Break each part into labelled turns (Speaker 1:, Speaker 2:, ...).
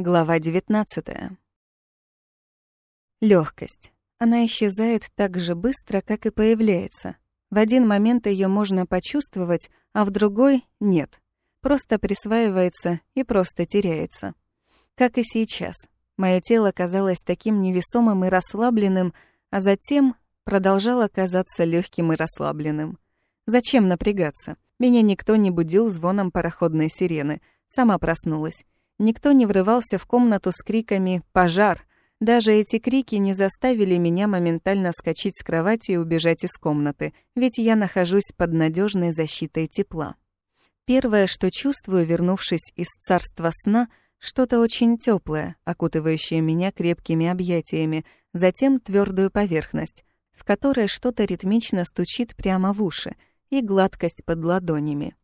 Speaker 1: Глава 19. Лёгкость. Она исчезает так же быстро, как и появляется. В один момент её можно почувствовать, а в другой — нет. Просто присваивается и просто теряется. Как и сейчас. Моё тело казалось таким невесомым и расслабленным, а затем продолжало казаться лёгким и расслабленным. Зачем напрягаться? Меня никто не будил звоном пароходной сирены. Сама проснулась. Никто не врывался в комнату с криками «Пожар!». Даже эти крики не заставили меня моментально вскочить с кровати и убежать из комнаты, ведь я нахожусь под надежной защитой тепла. Первое, что чувствую, вернувшись из царства сна, что-то очень теплое, окутывающее меня крепкими объятиями, затем твердую поверхность, в которой что-то ритмично стучит прямо в уши, и гладкость под ладонями.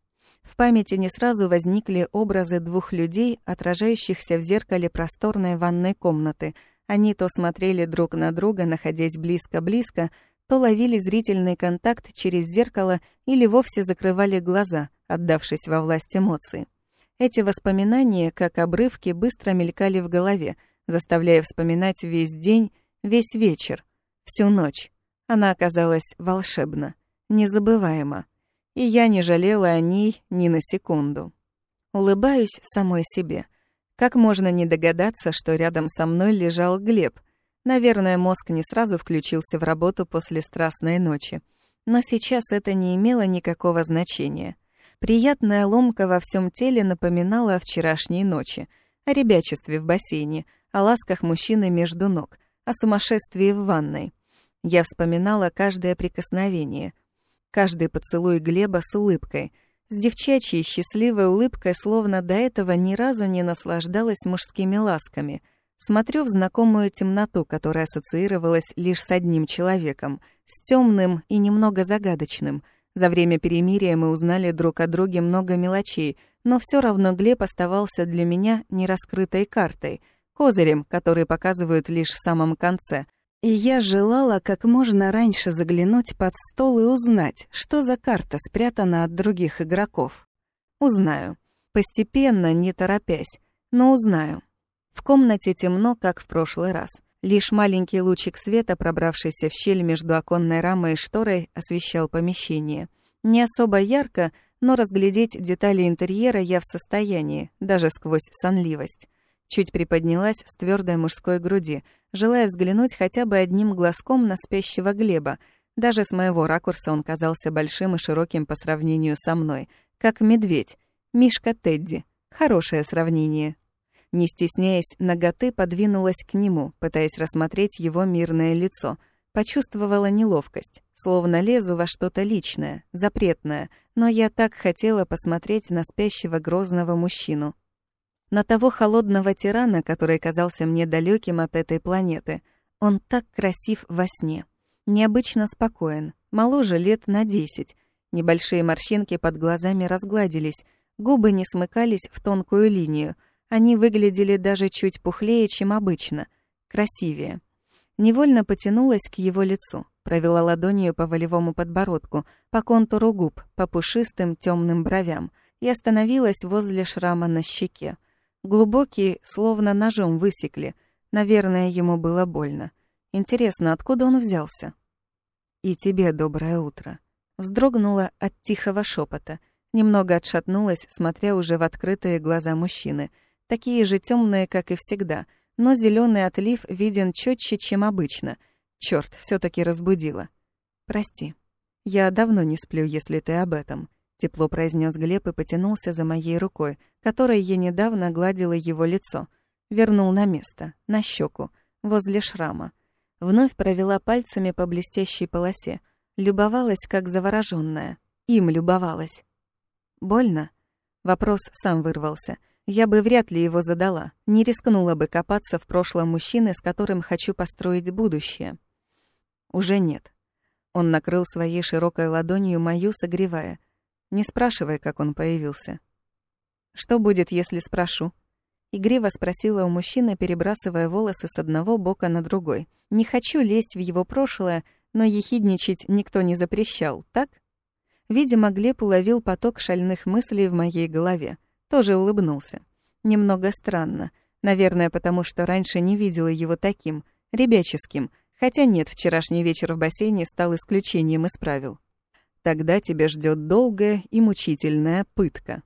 Speaker 1: В памяти не сразу возникли образы двух людей, отражающихся в зеркале просторной ванной комнаты. Они то смотрели друг на друга, находясь близко-близко, то ловили зрительный контакт через зеркало или вовсе закрывали глаза, отдавшись во власть эмоций. Эти воспоминания, как обрывки, быстро мелькали в голове, заставляя вспоминать весь день, весь вечер, всю ночь. Она оказалась волшебна, незабываема и я не жалела о ней ни на секунду. Улыбаюсь самой себе. Как можно не догадаться, что рядом со мной лежал Глеб? Наверное, мозг не сразу включился в работу после страстной ночи. Но сейчас это не имело никакого значения. Приятная ломка во всем теле напоминала о вчерашней ночи, о ребячестве в бассейне, о ласках мужчины между ног, о сумасшествии в ванной. Я вспоминала каждое прикосновение — Каждый поцелуй Глеба с улыбкой, с девчачьей счастливой улыбкой, словно до этого ни разу не наслаждалась мужскими ласками. Смотрю в знакомую темноту, которая ассоциировалась лишь с одним человеком, с темным и немного загадочным. За время перемирия мы узнали друг о друге много мелочей, но все равно Глеб оставался для меня нераскрытой картой, козырем, который показывают лишь в самом конце, и я желала как можно раньше заглянуть под стол и узнать, что за карта спрятана от других игроков. Узнаю. Постепенно, не торопясь, но узнаю. В комнате темно, как в прошлый раз. Лишь маленький лучик света, пробравшийся в щель между оконной рамой и шторой, освещал помещение. Не особо ярко, но разглядеть детали интерьера я в состоянии, даже сквозь сонливость. Чуть приподнялась с твердой мужской груди, желая взглянуть хотя бы одним глазком на спящего Глеба. Даже с моего ракурса он казался большим и широким по сравнению со мной, как медведь, Мишка Тедди. Хорошее сравнение. Не стесняясь, ноготы подвинулась к нему, пытаясь рассмотреть его мирное лицо. Почувствовала неловкость, словно лезу во что-то личное, запретное, но я так хотела посмотреть на спящего грозного мужчину, на того холодного тирана, который казался мне далеким от этой планеты. Он так красив во сне. Необычно спокоен, моложе лет на десять. Небольшие морщинки под глазами разгладились, губы не смыкались в тонкую линию. Они выглядели даже чуть пухлее, чем обычно. Красивее. Невольно потянулась к его лицу, провела ладонью по волевому подбородку, по контуру губ, по пушистым темным бровям и остановилась возле шрама на щеке. Глубокие, словно ножом высекли. Наверное, ему было больно. Интересно, откуда он взялся? «И тебе доброе утро». Вздрогнула от тихого шепота, немного отшатнулась, смотря уже в открытые глаза мужчины, такие же темные, как и всегда, но зеленый отлив виден четче, чем обычно. Черт, все таки разбудила. «Прости. Я давно не сплю, если ты об этом. Тепло произнес Глеб и потянулся за моей рукой, которой я недавно гладила его лицо. Вернул на место, на щеку, возле шрама. Вновь провела пальцами по блестящей полосе. Любовалась, как заворожённая. Им любовалась. «Больно?» Вопрос сам вырвался. Я бы вряд ли его задала. Не рискнула бы копаться в прошлом мужчины, с которым хочу построить будущее. Уже нет. Он накрыл своей широкой ладонью мою, согревая. Не спрашивай, как он появился. Что будет, если спрошу? Игриво спросила у мужчины, перебрасывая волосы с одного бока на другой. Не хочу лезть в его прошлое, но ехидничать никто не запрещал, так? Видимо, Глеб уловил поток шальных мыслей в моей голове. Тоже улыбнулся. Немного странно. Наверное, потому что раньше не видела его таким, ребяческим, хотя нет, вчерашний вечер в бассейне стал исключением из правил. Тогда тебя ждет долгая и мучительная пытка.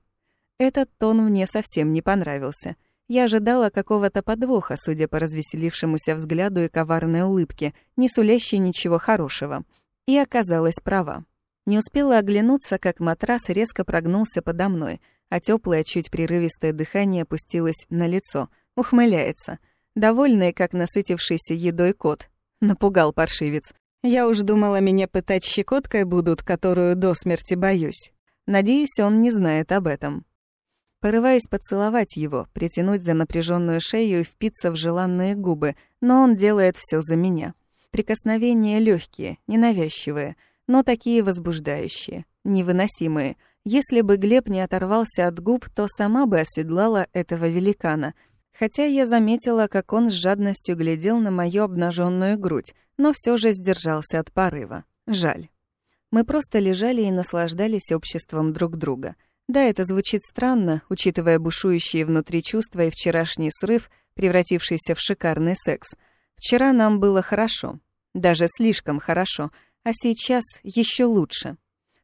Speaker 1: Этот тон мне совсем не понравился. Я ожидала какого-то подвоха, судя по развеселившемуся взгляду и коварной улыбке, не сулящей ничего хорошего. И оказалась права. Не успела оглянуться, как матрас резко прогнулся подо мной, а теплое, чуть прерывистое дыхание опустилось на лицо, ухмыляется. Довольный, как насытившийся едой кот. Напугал паршивец. Я уж думала, меня пытать щекоткой будут, которую до смерти боюсь. Надеюсь, он не знает об этом. Порываюсь поцеловать его, притянуть за напряженную шею и впиться в желанные губы, но он делает все за меня. Прикосновения легкие, ненавязчивые, но такие возбуждающие, невыносимые. Если бы Глеб не оторвался от губ, то сама бы оседлала этого великана — Хотя я заметила, как он с жадностью глядел на мою обнаженную грудь, но все же сдержался от порыва. Жаль. Мы просто лежали и наслаждались обществом друг друга. Да, это звучит странно, учитывая бушующие внутри чувства и вчерашний срыв, превратившийся в шикарный секс. Вчера нам было хорошо, даже слишком хорошо, а сейчас еще лучше.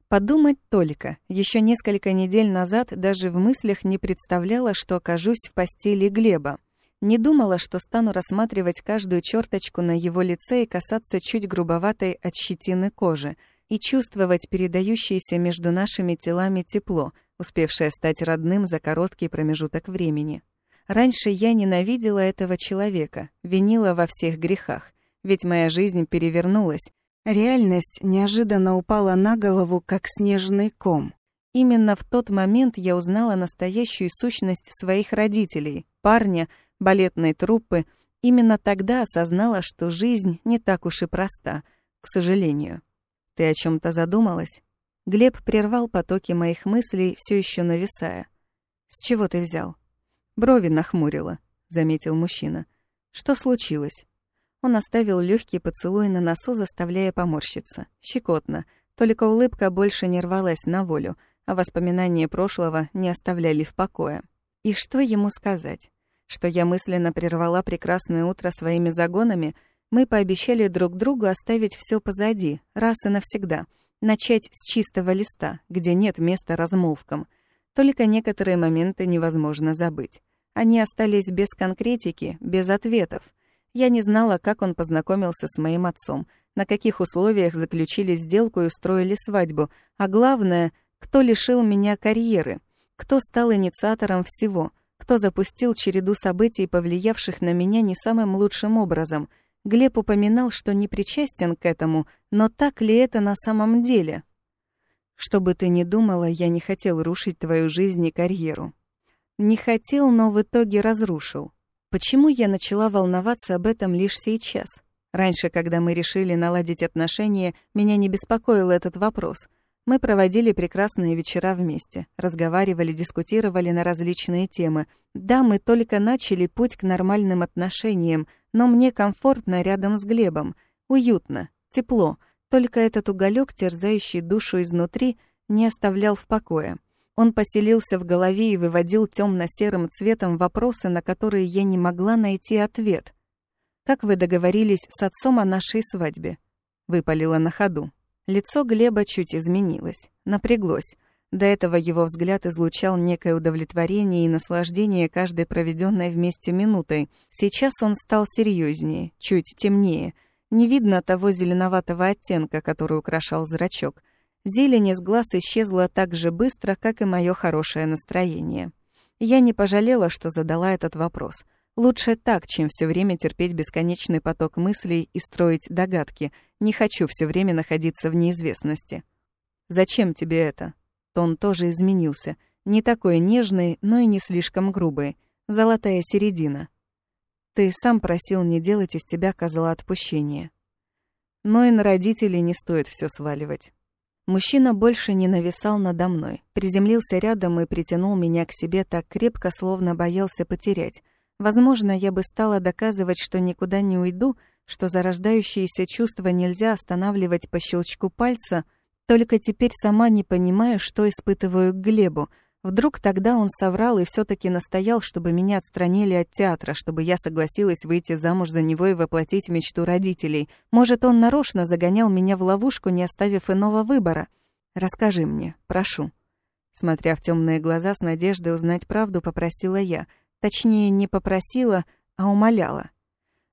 Speaker 1: Подумать только, еще несколько недель назад даже в мыслях не представляла, что окажусь в постели Глеба. Не думала, что стану рассматривать каждую черточку на его лице и касаться чуть грубоватой от щетины кожи, и чувствовать передающееся между нашими телами тепло, успевшее стать родным за короткий промежуток времени. Раньше я ненавидела этого человека, винила во всех грехах, ведь моя жизнь перевернулась, Реальность неожиданно упала на голову, как снежный ком. Именно в тот момент я узнала настоящую сущность своих родителей, парня, балетной труппы. Именно тогда осознала, что жизнь не так уж и проста, к сожалению. Ты о чем то задумалась? Глеб прервал потоки моих мыслей, все еще нависая. «С чего ты взял?» «Брови нахмурила», — заметил мужчина. «Что случилось?» Он оставил легкий поцелуй на носу, заставляя поморщиться. Щекотно. Только улыбка больше не рвалась на волю, а воспоминания прошлого не оставляли в покое. И что ему сказать? Что я мысленно прервала прекрасное утро своими загонами? Мы пообещали друг другу оставить все позади, раз и навсегда. Начать с чистого листа, где нет места размолвкам. Только некоторые моменты невозможно забыть. Они остались без конкретики, без ответов. Я не знала, как он познакомился с моим отцом, на каких условиях заключили сделку и устроили свадьбу, а главное, кто лишил меня карьеры, кто стал инициатором всего, кто запустил череду событий, повлиявших на меня не самым лучшим образом. Глеб упоминал, что не причастен к этому, но так ли это на самом деле? Что бы ты ни думала, я не хотел рушить твою жизнь и карьеру. Не хотел, но в итоге разрушил. Почему я начала волноваться об этом лишь сейчас? Раньше, когда мы решили наладить отношения, меня не беспокоил этот вопрос. Мы проводили прекрасные вечера вместе, разговаривали, дискутировали на различные темы. Да, мы только начали путь к нормальным отношениям, но мне комфортно рядом с Глебом, уютно, тепло. Только этот уголек, терзающий душу изнутри, не оставлял в покое. Он поселился в голове и выводил темно-серым цветом вопросы, на которые я не могла найти ответ. «Как вы договорились с отцом о нашей свадьбе?» Выпалила на ходу. Лицо Глеба чуть изменилось, напряглось. До этого его взгляд излучал некое удовлетворение и наслаждение каждой проведенной вместе минутой. Сейчас он стал серьезнее, чуть темнее. Не видно того зеленоватого оттенка, который украшал зрачок. Зелень из глаз исчезла так же быстро, как и мое хорошее настроение. Я не пожалела, что задала этот вопрос. Лучше так, чем все время терпеть бесконечный поток мыслей и строить догадки. Не хочу все время находиться в неизвестности. «Зачем тебе это?» Тон тоже изменился. Не такой нежный, но и не слишком грубый. Золотая середина. Ты сам просил не делать из тебя козла отпущения. Но и на родителей не стоит все сваливать. Мужчина больше не нависал надо мной, приземлился рядом и притянул меня к себе так крепко, словно боялся потерять. Возможно, я бы стала доказывать, что никуда не уйду, что зарождающиеся чувства нельзя останавливать по щелчку пальца, только теперь сама не понимаю, что испытываю к Глебу. Вдруг тогда он соврал и все таки настоял, чтобы меня отстранили от театра, чтобы я согласилась выйти замуж за него и воплотить мечту родителей. Может, он нарочно загонял меня в ловушку, не оставив иного выбора? Расскажи мне, прошу. Смотря в темные глаза с надеждой узнать правду, попросила я. Точнее, не попросила, а умоляла.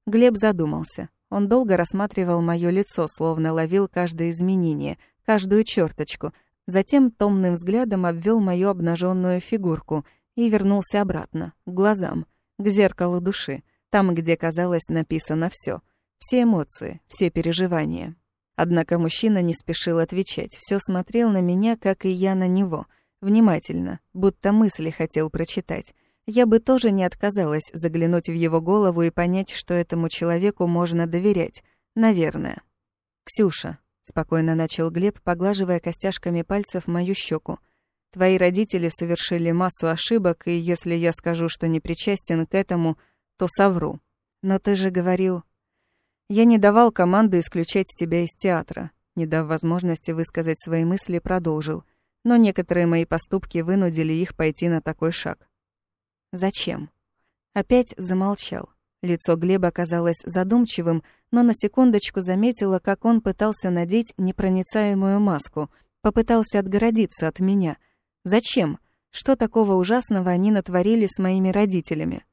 Speaker 1: Глеб задумался. Он долго рассматривал моё лицо, словно ловил каждое изменение, каждую черточку, Затем томным взглядом обвел мою обнаженную фигурку и вернулся обратно, к глазам, к зеркалу души, там, где, казалось, написано все, все эмоции, все переживания. Однако мужчина не спешил отвечать, все смотрел на меня, как и я на него, внимательно, будто мысли хотел прочитать. Я бы тоже не отказалась заглянуть в его голову и понять, что этому человеку можно доверять. Наверное. «Ксюша», спокойно начал Глеб, поглаживая костяшками пальцев мою щеку. Твои родители совершили массу ошибок, и если я скажу, что не причастен к этому, то совру. Но ты же говорил... Я не давал команду исключать тебя из театра. Не дав возможности высказать свои мысли, продолжил. Но некоторые мои поступки вынудили их пойти на такой шаг. Зачем? Опять замолчал. Лицо Глеба казалось задумчивым, но на секундочку заметила, как он пытался надеть непроницаемую маску, попытался отгородиться от меня. Зачем? Что такого ужасного они натворили с моими родителями?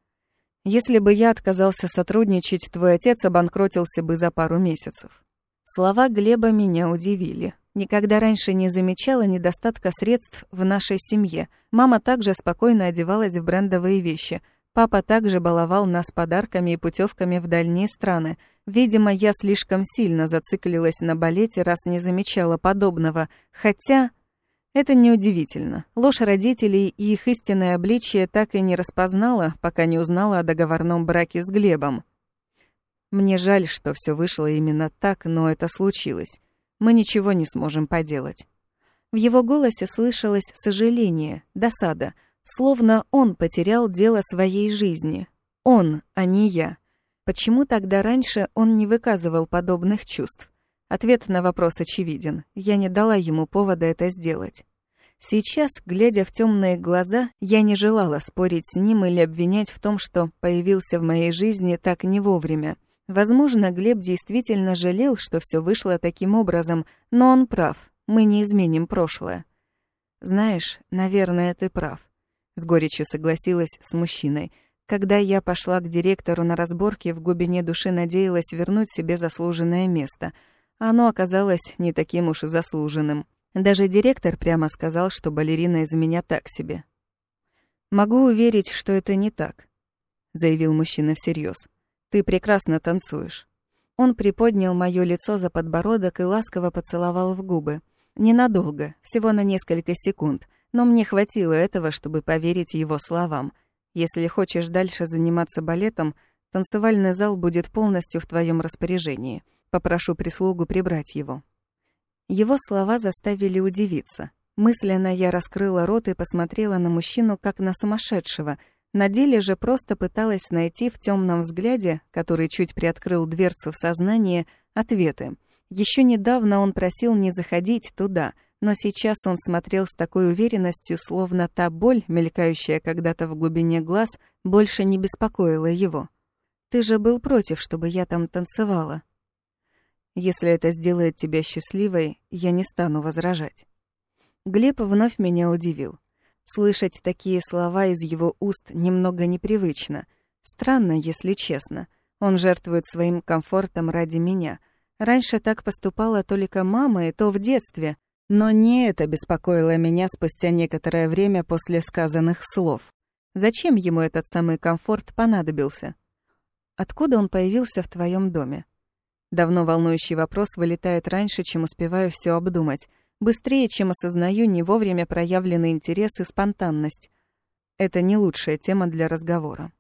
Speaker 1: Если бы я отказался сотрудничать, твой отец обанкротился бы за пару месяцев. Слова Глеба меня удивили. Никогда раньше не замечала недостатка средств в нашей семье. Мама также спокойно одевалась в брендовые вещи — Папа также баловал нас подарками и путевками в дальние страны. Видимо, я слишком сильно зациклилась на балете, раз не замечала подобного. Хотя... Это неудивительно. Ложь родителей и их истинное обличие так и не распознала, пока не узнала о договорном браке с Глебом. Мне жаль, что все вышло именно так, но это случилось. Мы ничего не сможем поделать. В его голосе слышалось сожаление, досада — Словно он потерял дело своей жизни. Он, а не я. Почему тогда раньше он не выказывал подобных чувств? Ответ на вопрос очевиден. Я не дала ему повода это сделать. Сейчас, глядя в темные глаза, я не желала спорить с ним или обвинять в том, что появился в моей жизни так не вовремя. Возможно, Глеб действительно жалел, что все вышло таким образом, но он прав. Мы не изменим прошлое. Знаешь, наверное, ты прав. С горечью согласилась с мужчиной. Когда я пошла к директору на разборки, в глубине души надеялась вернуть себе заслуженное место. Оно оказалось не таким уж и заслуженным. Даже директор прямо сказал, что балерина из меня так себе. «Могу уверить, что это не так», — заявил мужчина всерьез. «Ты прекрасно танцуешь». Он приподнял моё лицо за подбородок и ласково поцеловал в губы. Ненадолго, всего на несколько секунд — но мне хватило этого, чтобы поверить его словам. Если хочешь дальше заниматься балетом, танцевальный зал будет полностью в твоем распоряжении. Попрошу прислугу прибрать его». Его слова заставили удивиться. Мысленно я раскрыла рот и посмотрела на мужчину как на сумасшедшего. На деле же просто пыталась найти в темном взгляде, который чуть приоткрыл дверцу в сознание, ответы. Еще недавно он просил не заходить туда — но сейчас он смотрел с такой уверенностью, словно та боль, мелькающая когда-то в глубине глаз, больше не беспокоила его. «Ты же был против, чтобы я там танцевала». «Если это сделает тебя счастливой, я не стану возражать». Глеб вновь меня удивил. Слышать такие слова из его уст немного непривычно. Странно, если честно. Он жертвует своим комфортом ради меня. Раньше так поступала только мама, и то в детстве — но не это беспокоило меня спустя некоторое время после сказанных слов. Зачем ему этот самый комфорт понадобился? Откуда он появился в твоем доме? Давно волнующий вопрос вылетает раньше, чем успеваю все обдумать, быстрее, чем осознаю не вовремя проявленный интерес и спонтанность. Это не лучшая тема для разговора.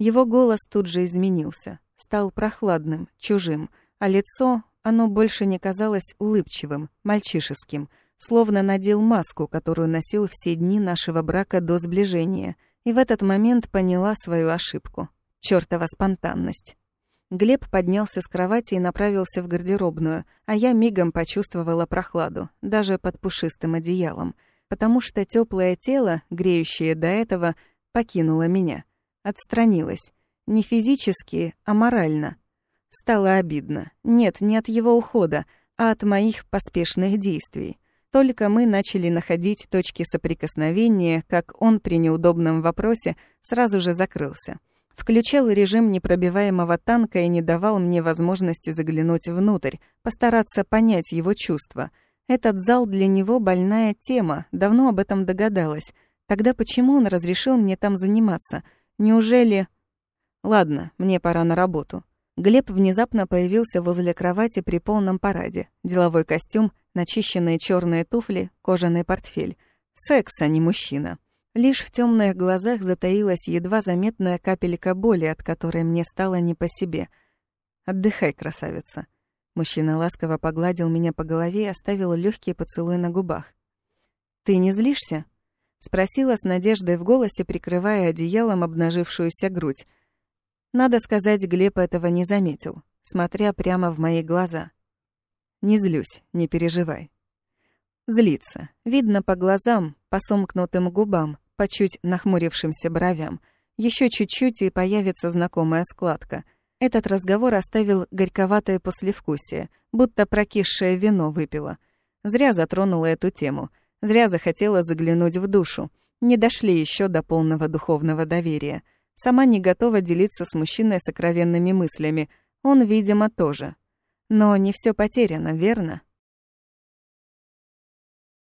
Speaker 1: Его голос тут же изменился, стал прохладным, чужим, а лицо оно больше не казалось улыбчивым, мальчишеским, словно надел маску, которую носил все дни нашего брака до сближения, и в этот момент поняла свою ошибку. Чёртова спонтанность. Глеб поднялся с кровати и направился в гардеробную, а я мигом почувствовала прохладу, даже под пушистым одеялом. потому что теплое тело, греющее до этого, покинуло меня. Отстранилось. Не физически, а морально. Стало обидно. Нет, не от его ухода, а от моих поспешных действий. Только мы начали находить точки соприкосновения, как он при неудобном вопросе сразу же закрылся. Включал режим непробиваемого танка и не давал мне возможности заглянуть внутрь, постараться понять его чувства. Этот зал для него больная тема, давно об этом догадалась. Тогда почему он разрешил мне там заниматься? Неужели... Ладно, мне пора на работу. Глеб внезапно появился возле кровати при полном параде. Деловой костюм, начищенные черные туфли, кожаный портфель. Секс, а не мужчина. Лишь в темных глазах затаилась едва заметная капелька боли, от которой мне стало не по себе. «Отдыхай, красавица». Мужчина ласково погладил меня по голове и оставил легкий поцелуй на губах. «Ты не злишься?» — спросила с надеждой в голосе, прикрывая одеялом обнажившуюся грудь. Надо сказать, Глеб этого не заметил, смотря прямо в мои глаза. «Не злюсь, не переживай». Злится. Видно по глазам, по сомкнутым губам, по чуть нахмурившимся бровям. Еще чуть-чуть, и появится знакомая складка. Этот разговор оставил горьковатое послевкусие, будто прокисшее вино выпила. Зря затронула эту тему. Зря захотела заглянуть в душу. Не дошли еще до полного духовного доверия. Сама не готова делиться с мужчиной сокровенными мыслями. Он, видимо, тоже. Но не все потеряно, верно?